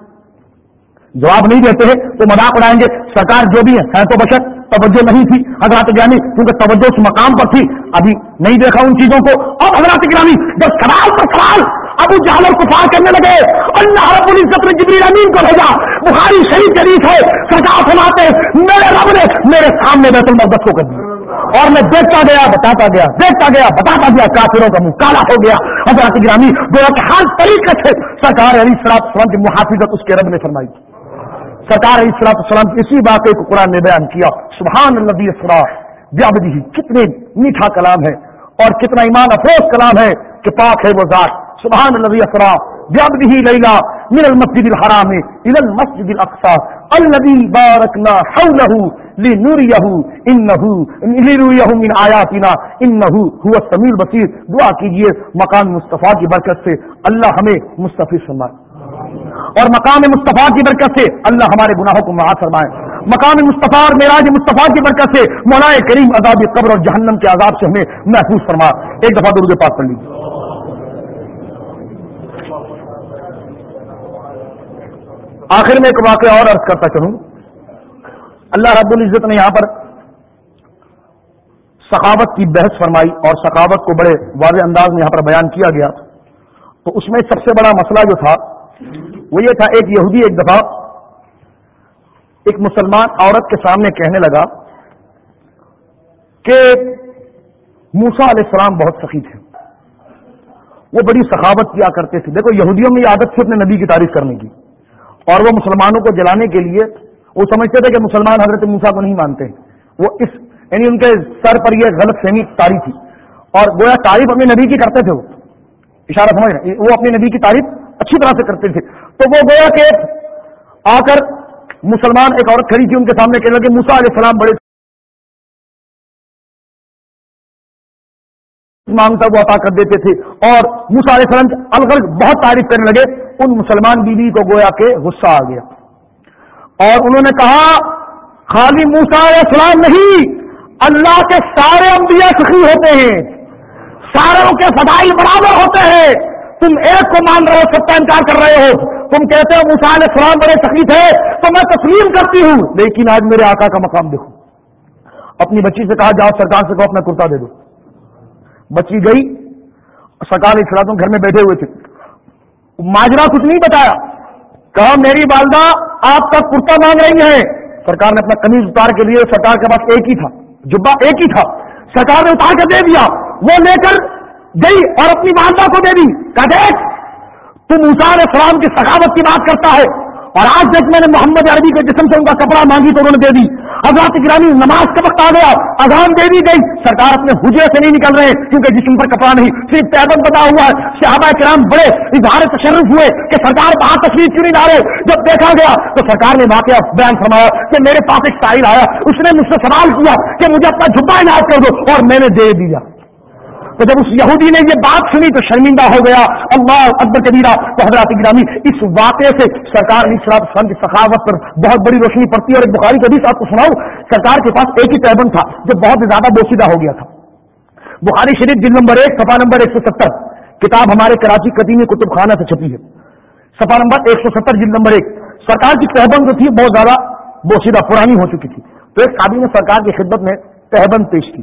جواب نہیں دیتے ہیں تو مذاق اڑائیں گے۔ سرکار جو بھی ہے تو بشک توجہ نہیں تھی۔ حضرات گرانی کیونکہ توجہ اس مقام پر تھی۔ ابھی نہیں دیکھا ان چیزوں کو۔ اور حضرات گرانی جب سوال پر سوال ابو جہل اور کفار کرنے لگے، اللہ رب العزت نے جبریل امین کو بھیجا، بخاری شریف شریف ہے سرکار سناتے میرے رب نے میرے سامنے بیت المقدس کو کر دیا اور میں دیکھتا گیا، بتاتا گیا، دیکھتا گیا، بتاتا گیا، کافروں کا منہ کالا ہو گیا۔ حضرات گرامی گویا کہ ہر طریقے سے سرکار علی سلام کی محافظت اس کے رب نے فرمائی تھی۔ سرکار علیہ السلام السلام کی اسی واقعے کو قرآن نے بیان کیا، سبحان النبی اسلام بیابدی کتنے میٹھا کلام ہے اور کتنا ایمان افروز کلام ہے کہ پاک ہے وہ ذات، سبحان النبی اسلام بیابدی لیلا من المسجد الحرام الى المسجد الاقصى الذي باركنا حوله لنريه انه لنريه من آیاتنا انه هو السميع البصير دعا کیجیے مقام مصطفی کی برکت سے، اللہ ہمیں مصطفی فرمائے۔ اور مقام مصطفیٰ کی برکت سے اللہ ہمارے گناہوں کو معاف فرمائے۔ مقام مصطفیٰ اور معراج مصطفیٰ کی برکت سے مولانا کریم عذاب قبر اور جہنم کے عذاب سے ہمیں محفوظ فرما۔ ایک دفعہ درود پاک کر لیجیے آخر میں ایک واقعہ اور عرض کرتا چلوں۔ اللہ رب العزت نے یہاں پر سخاوت کی بحث فرمائی اور سخاوت کو بڑے واضح انداز میں یہاں پر بیان کیا گیا۔ تو اس میں سب سے بڑا مسئلہ جو تھا وہ یہ تھا، ایک یہودی ایک دفعہ ایک مسلمان عورت کے سامنے کہنے لگا کہ موسا علیہ السلام بہت سخی تھے۔ وہ بڑی سخاوت کیا کرتے تھے۔ دیکھو، یہودیوں میں یہ عادت تھی اپنے نبی کی تعریف کرنے کی۔ اور وہ مسلمانوں کو جلانے کے لیے وہ سمجھتے تھے کہ مسلمان حضرت موسا کو نہیں مانتے۔ وہ اس یعنی ان کے سر پر یہ غلط فہمی تاری تھی۔ اور گویا تعریف اپنے نبی کی کرتے تھے وہ۔ اشارہ سمجھ رہے وہ اپنے نبی کی تعریف اچھی طرح سے کرتے تھے۔ تو وہ گویا کہ آ کر مسلمان ایک عورت کھڑی تھی ان کے سامنے کہنے لگے موسا علیہ السلام بڑے مانگتا وہ عطا کر دیتے تھے اور موسا علیہ السلام الگ بہت تعریف کرنے لگے، ان مسلمان بیوی کو گویا کے غصہ آ گیا۔ اور انہوں نے کہا، خالی موسا علیہ السلام نہیں، اللہ کے سارے انبیاء سخی ہوتے ہیں، ساروں کے فضائل برابر ہوتے ہیں۔ تم ایک کو مان رہے ہو، سب کا انکار کر رہے ہو۔ تم کہتے ہو علیہ السلام بڑے تکلیف ہے، تو میں تسلیم کرتی ہوں۔ لیکن آج میرے آقا کا مقام دیکھو۔ اپنی بچی سے کہا، جاؤ سرکار سے کہو، اپنا کرتا دے دو۔ بچی گئی، سرکار اسلام گھر میں بیٹھے ہوئے تھے۔ ماجرا کچھ نہیں بتایا۔ کہا، میری والدہ آپ کا کرتا مانگ رہی ہے سرکار نے اپنا کمیز اتار کے لیے، سرکار کے پاس ایک ہی تھا جبا ایک ہی تھا۔ سرکار نے اتار کر دے دیا۔ وہ لے کر گئی اور اپنی والدہ کو دے دی۔ کہ دیکھ تم علیہ السلام کی سخاوت کی بات کرتا ہے۔ اور آج تک میں نے محمد عربی کے جسم سے ان کا کپڑا مانگی تو انہوں نے دے دی۔ حضرات گرانی نماز کا وقت آ گیا، اذان دے دی گئی۔ سرکار اپنے حجرے سے نہیں نکل رہے، کیونکہ جسم پر کپڑا نہیں۔ صرف پیدل بتا ہوا ہے۔ صحابہ کرام بڑے اظہار تشرف ہوئے کہ سرکار باہر تصویر کیوں نہیں لا رہے۔ جب دیکھا گیا تو سرکار نے واقعہ بیان فرمایا کہ میرے پاس ایک سائل آیا، اس نے مجھ سے سوال کیا کہ مجھے اپنا جھپا عنایت کر دو، اور میں نے دے دیا۔ تو جب اس یہودی نے یہ بات سنی تو شرمندہ ہو گیا۔ اللہ اکبر کبیرہ تو حضرات گرامی، اس واقعے سے سرکار علی سلام کی سخاوت پر بہت بڑی روشنی پڑتی ہے۔ اور ایک بخاری کو آپ کو سناؤ سرکار کے پاس ایک ہی پیبن تھا جو بہت زیادہ بوسیدہ ہو گیا تھا۔ بخاری شریف جلد نمبر ایک سفا نمبر ایک سو ستر۔ کتاب ہمارے کراچی قدیمی کتب خانہ سے چھپی ہے۔ سفا نمبر ایک سو ستر، جلد نمبر ایک۔ سرکار کی تہبند جو تھی بہت زیادہ بوسیدہ، پرانی ہو چکی تھی۔ تو ایک قابل نے سرکار کی خدمت میں تہبند پیش کی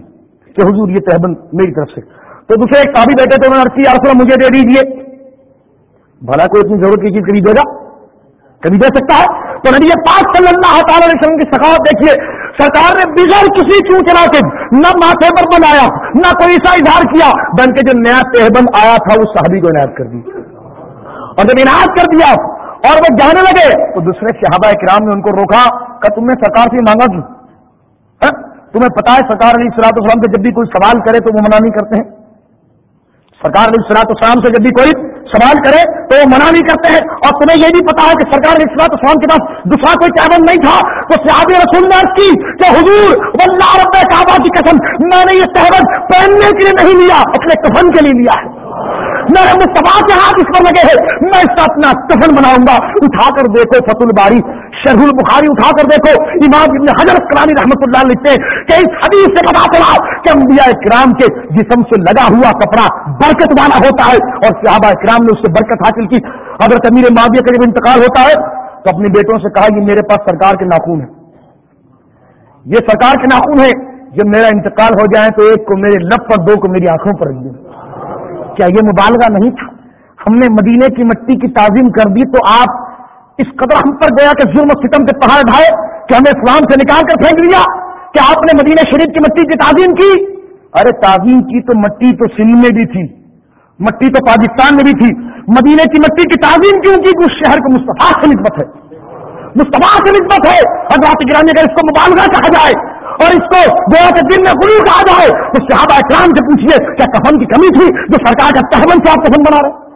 کہ حضور یہ تہبند میری طرف سے۔ تو دوسرے ایک کابی بیٹھے تو انہوں نے عرصہ مجھے دے دیجیے بھلا کوئی اتنی ضرورت کی چیز کبھی دے گا کبھی دے سکتا ہے؟ تو نبی پاک صلی اللہ تعالی علیہ وسلم کی سخاوت دیکھیے، سرکار نے بغیر کسی کیوں چلا کے نہ ماتھے پر بنایا نہ کوئی سا اظہار کیا بن کے جو نیا تہبند آیا تھا، اس صحابی کو عنایت کر دی۔ اور جب عنایت کر دیا اور وہ جانے لگے، تو دوسرے صحابہ کرام نے ان کو روکا کہ تم نے سرکار سے مانگا کیوں؟ ہاں؟ تمہیں پتا ہے سرکار علی سلاط اسلام کے جب بھی کوئی سوال کرے تو وہ منع نہیں کرتے ہیں؟ سرکار علیہ السلاط اسلام سے جب بھی کوئی سوال کرے تو وہ منع نہیں کرتے ہیں اور تمہیں یہ بھی پتا ہے کہ سرکار علیہ السلاط اسلام کے پاس دوسرا کوئی چاول نہیں تھا تو سیاد رسول نے کی کہ حضور، واللہ رب کعبہ کی قسم، میں نے یہ تہوت پہننے کے لیے نہیں لیا، اپنے کفن کے لیے لیا ہے۔ میرے مصطفیٰ کے ہاتھ اس پر لگے ہیں۔ میں اس کا اپنا کفن بناؤں گا۔ اٹھا کر دیکھو فت الباری، شرح البخاری اٹھا کر دیکھو۔ امام ابن حضرت کرانی رحمت اللہ لکھتے ہیں کہ اس حدیث سے پتا چلا کہ انبیاء کرام کے جسم سے لگا ہوا کپڑا برکت والا ہوتا ہے اور صحابہ کرام نے اس سے برکت حاصل کی۔ حضرت امیر معاویہ کا انتقال ہوتا ہے تو اپنے بیٹوں سے کہا، یہ میرے پاس سرکار کے ناخون ہے یہ سرکار کے ناخون ہے جب میرا انتقال ہو جائے تو ایک کو میرے لب پر، دو کو میری آنکھوں پر رکھ دیں۔ کیا یہ مبالغہ نہیں تھا۔ ہم نے مدینے کی مٹی کی تعظیم کر دی تو آپ اس قدر ہم پر گیا کہ ظلم و ستم سے پہاڑ ڈھائے کہ ہمیں اسلام سے نکال کر پھینک دیا کہ آپ نے مدینہ شریف کی مٹی کی تعظیم کی۔ ارے تعظیم کی تو مٹی تو سندھ میں بھی تھی، مٹی تو پاکستان میں بھی تھی۔ مدینے کی مٹی کی تعظیم کیوں کی اس شہر کو مصطفیٰ سے نسبت ہے۔ مصطفیٰ سے نسبت ہے۔ حضرات گرامی اگر اس کو مبالغہ کہا جائے اور اس کو گویا کے دن میں غلو کہا جائے تو صحابہ اکرام سے پوچھیے کیا کفن کی کمی تھی جو سرکار کا تہون سے آپ کفن بنا رہے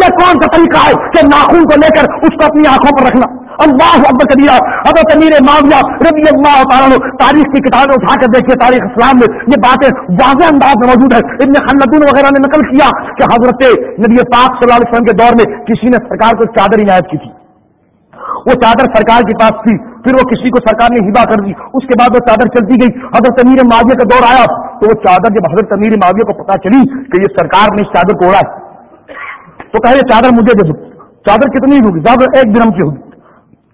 یہ کون سا طریقہ ہے کہ ناخون کو لے کر اس کو اپنی آنکھوں پر رکھنا؟ اللہ اب کبیرہ، حضرت امیر معاویہ رضی اللہ تعالیٰ تاریخ کی کتابیں اٹھا کر دیکھیے تاریخ اسلام میں یہ باتیں واضح انداز میں موجود ہے ابن خلدون وغیرہ نے نقل کیا کہ حضرت نبی پاک صلی اللہ علیہ وسلم کے دور میں کسی نے سرکار کو چادر عنایت کی تھی۔ وہ چادر سرکار کے پاس تھی، پھر وہ کسی کو سرکار نے ہبا کر دی۔ اس کے بعد وہ چادر چلتی گئی۔ حضرت امیر معاویہ کا دور آیا۔ تو وہ چادر جب حضرت امیر معاویہ کو پتا چلی کہ یہ سرکار نے اس چادر کو اڑا ہے، تو کہے چادر مجھے دے دو۔ چادر کتنی ہوگی؟ زیادہ ایک درم کی ہوگی۔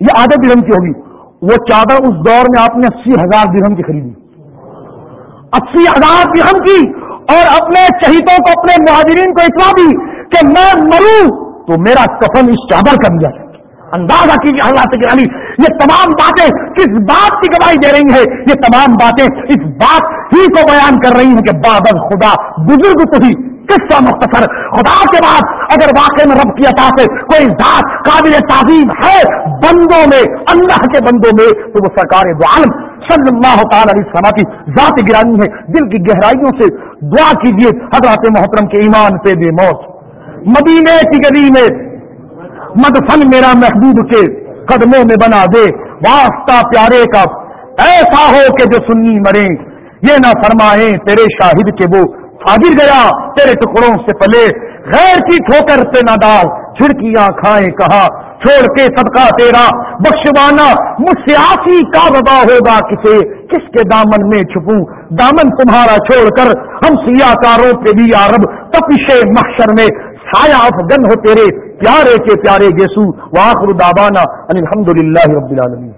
یہ آدھے درم کی ہوگی۔ وہ چادر اس دور میں آپ نے اسی ہزار درم کی خریدی۔ اسی ہزار درم کی۔ اور اپنے شہیدوں کو، اپنے مہاجرین کو اطلاع دی کہ میں مروں تو میرا کفن اس چادر کا دیا جائے۔ اندازہ کیجیے اللہ سے گرانی یہ تمام باتیں کس بات کی گواہی دے رہی ہیں؟ یہ تمام باتیں اس بات ہی کو بیان کر رہی ہیں کہ بابر خدا بزرگ تو ہی قصہ مختصر، خدا کے بعد اگر واقع میں رب کی عطا سے کوئی ذات قابل تعظیم ہے بندوں میں، اللہ کے بندوں میں، تو وہ سرکار دو عالم صلی اللہ تعالی علیہ وسلم کی ذات گرانی ہے۔ دل کی گہرائیوں سے دعا کیجیے حضرات محترم کے ایمان پہ بے موت۔ مدینے کی گلی میں مدفن میرا محبوب کے قدموں میں بنا دے۔ واسطہ پیارے کا، ایسا ہو کہ جو سنی مرے یہ نہ فرمائیں تیرے شاہد کے وہ فاجر گیا، تیرے ٹکڑوں سے پلے۔ غیر کی ٹھوکر سے نہ ڈال کھڑکیاں کھائیں کہا۔ چھوڑ کے صدقہ تیرا بخشوانا مجھ سے آسی کا وبا ہوگا کسے۔ کس کے دامن میں چھپوں؟ دامن تمہارا چھوڑ کر ہم سیاہ کاروں پہ بھی عرب تپش محشر میں۔ سایہ افغن ہو تیرے پیارے کے پیارے یسو واخر دابانا الحمد للہ رب العالمین۔